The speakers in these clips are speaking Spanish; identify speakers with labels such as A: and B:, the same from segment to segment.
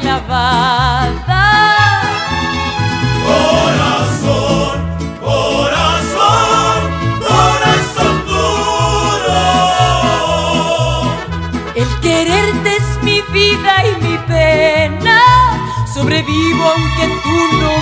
A: clavada.
B: Corazón, corazón, corazón duro.
A: El quererte es mi vida y mi pena. Sobrevivo aunque tú no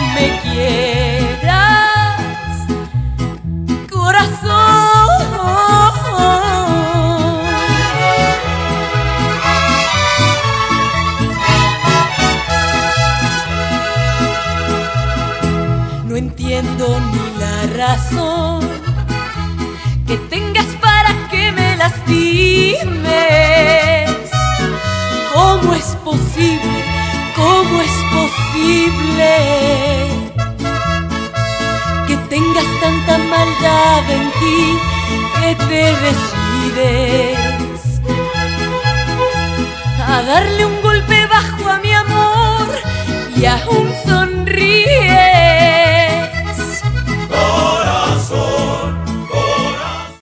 A: entiendo ni la razón que tengas para que me lastimes. ¿Cómo es posible? ¿Cómo es posible que tengas tanta maldad en ti que te decides a darle un golpe bajo a mi amor y aún sonríes?